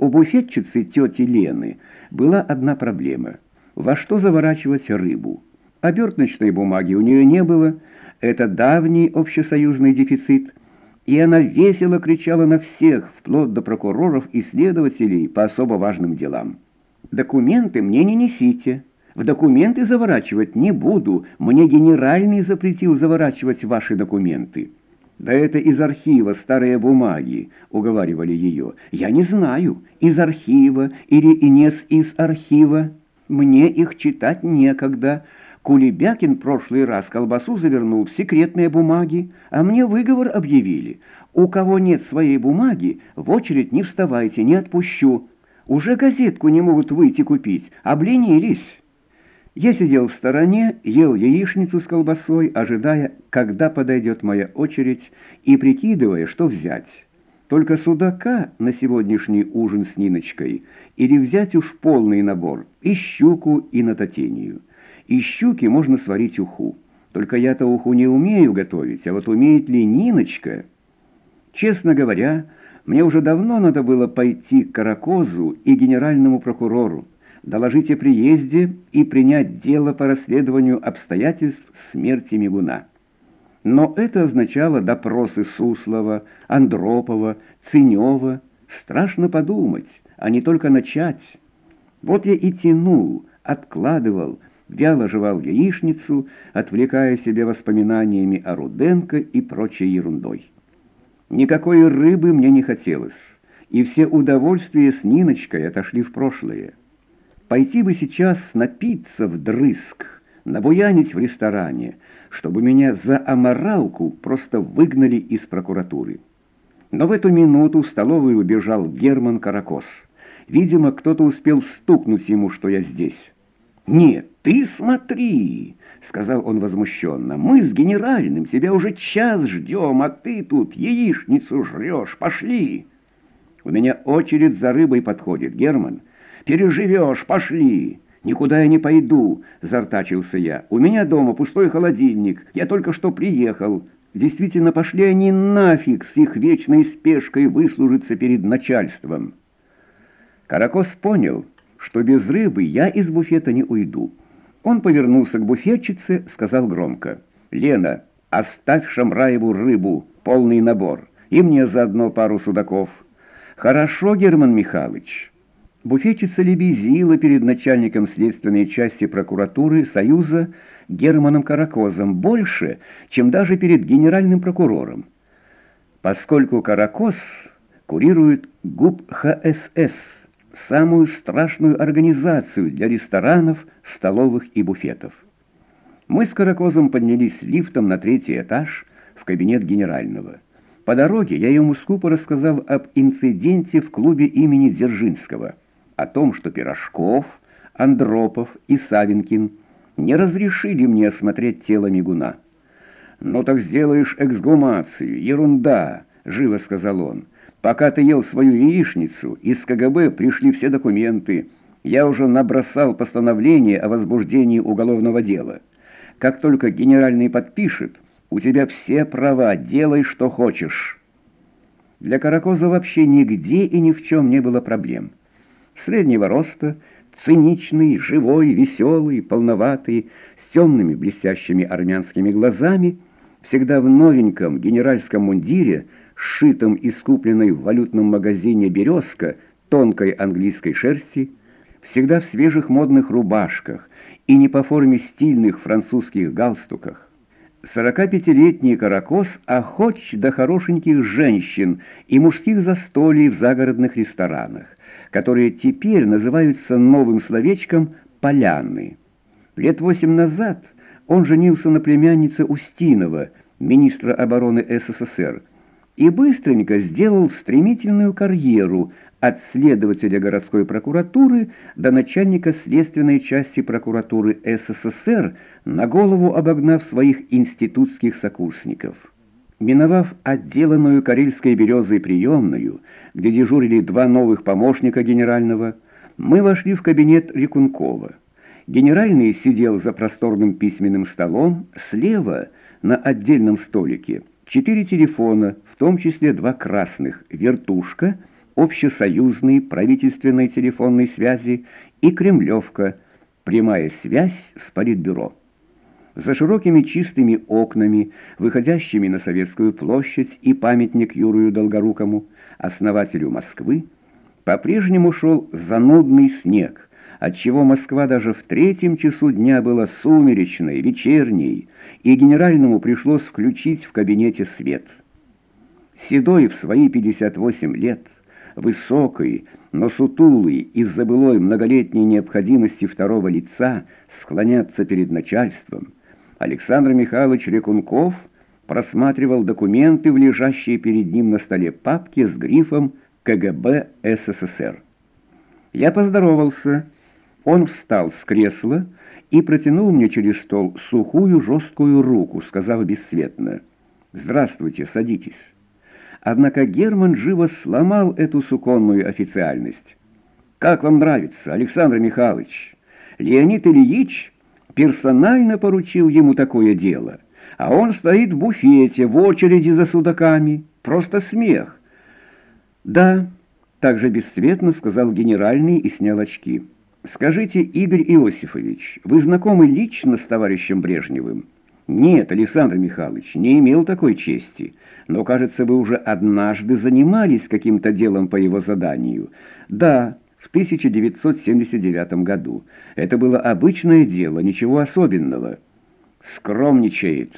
У буфетчицы тети Лены была одна проблема – во что заворачивать рыбу. Оберточной бумаги у нее не было, это давний общесоюзный дефицит, и она весело кричала на всех, вплоть до прокуроров и следователей по особо важным делам. «Документы мне не несите, в документы заворачивать не буду, мне генеральный запретил заворачивать ваши документы». «Да это из архива старые бумаги», — уговаривали ее. «Я не знаю, из архива или Инес из архива. Мне их читать некогда. Кулебякин прошлый раз колбасу завернул в секретные бумаги, а мне выговор объявили. У кого нет своей бумаги, в очередь не вставайте, не отпущу. Уже газетку не могут выйти купить, обленились». Я сидел в стороне, ел яичницу с колбасой, ожидая, когда подойдет моя очередь, и прикидывая, что взять. Только судака на сегодняшний ужин с Ниночкой или взять уж полный набор, и щуку, и на татению. Из щуки можно сварить уху. Только я-то уху не умею готовить, а вот умеет ли Ниночка? Честно говоря, мне уже давно надо было пойти к Каракозу и генеральному прокурору доложить о приезде и принять дело по расследованию обстоятельств смерти Мигуна. Но это означало допросы Суслова, Андропова, Ценева. Страшно подумать, а не только начать. Вот я и тянул, откладывал, вяло жевал яичницу, отвлекая себя воспоминаниями о Руденко и прочей ерундой. Никакой рыбы мне не хотелось, и все удовольствия с Ниночкой отошли в прошлое. Пойти бы сейчас напиться вдрызг, набуянить в ресторане, чтобы меня за аморалку просто выгнали из прокуратуры. Но в эту минуту в столовую убежал Герман Каракос. Видимо, кто-то успел стукнуть ему, что я здесь. «Нет, ты смотри!» — сказал он возмущенно. «Мы с генеральным тебя уже час ждем, а ты тут яичницу жрешь. Пошли!» «У меня очередь за рыбой подходит, Герман». Переживешь, пошли!» «Никуда я не пойду», — зартачился я. «У меня дома пустой холодильник. Я только что приехал». Действительно, пошли они нафиг с их вечной спешкой выслужиться перед начальством. Каракос понял, что без рыбы я из буфета не уйду. Он повернулся к буфетчице, сказал громко. «Лена, оставь Шамраеву рыбу, полный набор, и мне заодно пару судаков». «Хорошо, Герман Михайлович». Буфетчица лебезила перед начальником следственной части прокуратуры Союза Германом Каракозом больше, чем даже перед генеральным прокурором. Поскольку Каракоз курирует ГУП ХСС, самую страшную организацию для ресторанов, столовых и буфетов. Мы с Каракозом поднялись лифтом на третий этаж в кабинет генерального. По дороге я ему скупо рассказал об инциденте в клубе имени Дзержинского – о том, что Пирожков, Андропов и Савинкин не разрешили мне осмотреть тело мигуна. «Ну так сделаешь эксгумацию, ерунда», — живо сказал он. «Пока ты ел свою яичницу, из КГБ пришли все документы. Я уже набросал постановление о возбуждении уголовного дела. Как только генеральный подпишет, у тебя все права, делай, что хочешь». Для Каракоза вообще нигде и ни в чем не было проблем среднего роста, циничный, живой, веселый, полноватый, с темными блестящими армянскими глазами, всегда в новеньком генеральском мундире, сшитом и скупленной в валютном магазине «Березка» тонкой английской шерсти, всегда в свежих модных рубашках и не по форме стильных французских галстуках. 45-летний каракос охоч до хорошеньких женщин и мужских застолий в загородных ресторанах, которые теперь называются новым словечком «поляны». Лет восемь назад он женился на племяннице Устинова, министра обороны СССР, и быстренько сделал стремительную карьеру от следователя городской прокуратуры до начальника следственной части прокуратуры СССР, на голову обогнав своих институтских сокурсников. Миновав отделанную карельской березой приемную, где дежурили два новых помощника генерального, мы вошли в кабинет Рекункова. Генеральный сидел за просторным письменным столом, слева, на отдельном столике, четыре телефона, в том числе два красных, вертушка, общесоюзной правительственной телефонной связи и Кремлевка, прямая связь с Политбюро. За широкими чистыми окнами, выходящими на Советскую площадь и памятник Юрию Долгорукому, основателю Москвы, по-прежнему шел занудный снег, отчего Москва даже в третьем часу дня была сумеречной, вечерней, и генеральному пришлось включить в кабинете свет. Седой в свои 58 лет, высокий, но сутулый из-за былой многолетней необходимости второго лица склоняться перед начальством, Александр Михайлович Рекунков просматривал документы лежащие перед ним на столе папки с грифом КГБ СССР. Я поздоровался. Он встал с кресла и протянул мне через стол сухую жесткую руку, сказав бесцветно «Здравствуйте, садитесь». Однако Герман живо сломал эту суконную официальность. «Как вам нравится, Александр Михайлович? Леонид Ильич персонально поручил ему такое дело, а он стоит в буфете, в очереди за судаками. Просто смех». «Да», — также бесцветно сказал генеральный и снял очки. «Скажите, Игорь Иосифович, вы знакомы лично с товарищем Брежневым?» «Нет, Александр Михайлович, не имел такой чести, но, кажется, вы уже однажды занимались каким-то делом по его заданию». «Да, в 1979 году. Это было обычное дело, ничего особенного». «Скромничает!»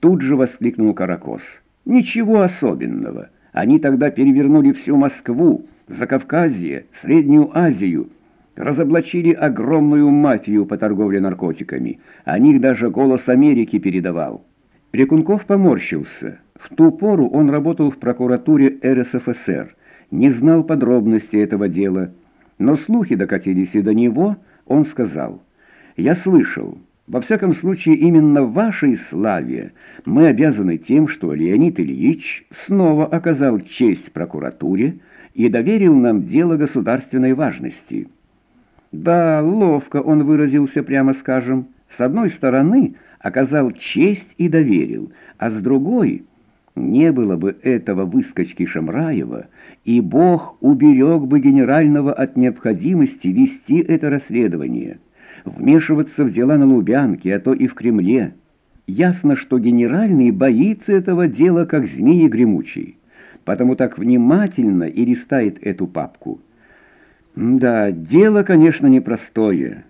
Тут же воскликнул Каракос. «Ничего особенного. Они тогда перевернули всю Москву, Закавказье, Среднюю Азию» разоблачили огромную мафию по торговле наркотиками. О них даже «Голос Америки» передавал. Рекунков поморщился. В ту пору он работал в прокуратуре РСФСР, не знал подробностей этого дела, но слухи докатились и до него, он сказал, «Я слышал, во всяком случае именно вашей славе мы обязаны тем, что Леонид Ильич снова оказал честь прокуратуре и доверил нам дело государственной важности». Да, ловко он выразился, прямо скажем. С одной стороны, оказал честь и доверил, а с другой, не было бы этого выскочки Шамраева, и Бог уберег бы генерального от необходимости вести это расследование, вмешиваться в дела на Лубянке, а то и в Кремле. Ясно, что генеральный боится этого дела, как змеи гремучий, потому так внимательно и листает эту папку. Да, дело, конечно, непростое.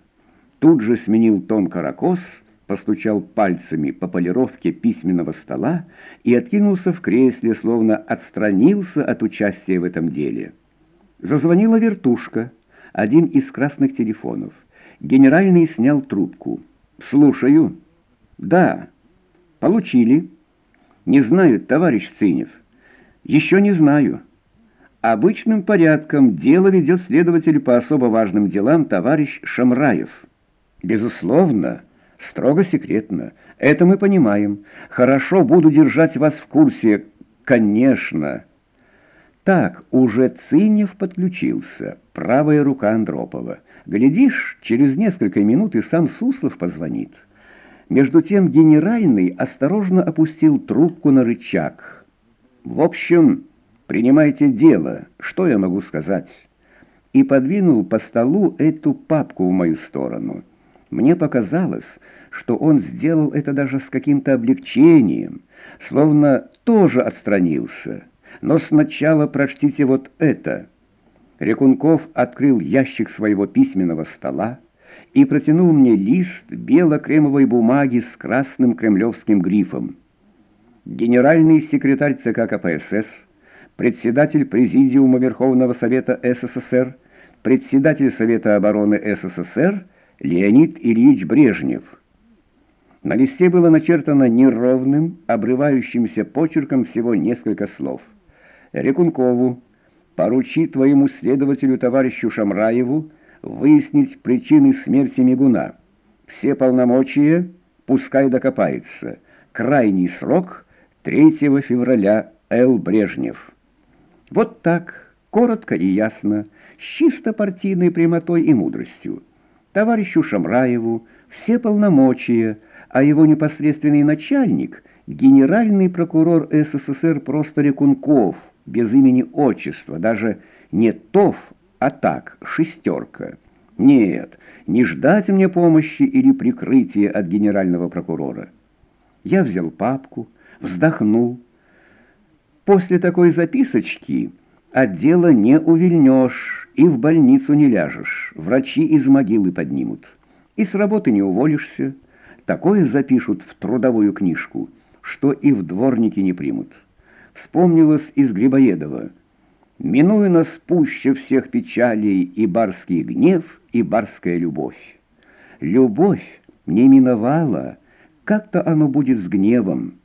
Тут же сменил тон каракос, постучал пальцами по полировке письменного стола и откинулся в кресле, словно отстранился от участия в этом деле. Зазвонила вертушка, один из красных телефонов. Генеральный снял трубку. «Слушаю». «Да». «Получили». «Не знаю, товарищ Цинев». «Еще не знаю». Обычным порядком дело ведет следователь по особо важным делам товарищ Шамраев. Безусловно, строго секретно. Это мы понимаем. Хорошо, буду держать вас в курсе. Конечно. Так, уже Цинев подключился. Правая рука Андропова. Глядишь, через несколько минут и сам Суслов позвонит. Между тем генеральный осторожно опустил трубку на рычаг. В общем... «Принимайте дело, что я могу сказать?» И подвинул по столу эту папку в мою сторону. Мне показалось, что он сделал это даже с каким-то облегчением, словно тоже отстранился. Но сначала прочтите вот это. Рекунков открыл ящик своего письменного стола и протянул мне лист бело-кремовой бумаги с красным кремлевским грифом. Генеральный секретарь ЦК КПСС председатель Президиума Верховного Совета СССР, председатель Совета обороны СССР Леонид Ильич Брежнев. На листе было начертано неровным, обрывающимся почерком всего несколько слов. Рекункову поручи твоему следователю товарищу Шамраеву выяснить причины смерти Мигуна. Все полномочия пускай докопается. Крайний срок 3 февраля Л. Брежнев. Вот так, коротко и ясно, с чисто партийной прямотой и мудростью. Товарищу Шамраеву все полномочия, а его непосредственный начальник, генеральный прокурор СССР просто Рекунков, без имени отчества, даже Не ТОВ, а так, шестерка. Нет, не ждать мне помощи или прикрытия от генерального прокурора. Я взял папку, вздохнул. После такой записочки от дела не увильнешь и в больницу не ляжешь, врачи из могилы поднимут. И с работы не уволишься. Такое запишут в трудовую книжку, что и в дворники не примут. Вспомнилось из Грибоедова. Минуя нас пуще всех печалей и барский гнев, и барская любовь. Любовь не миновала, как-то оно будет с гневом,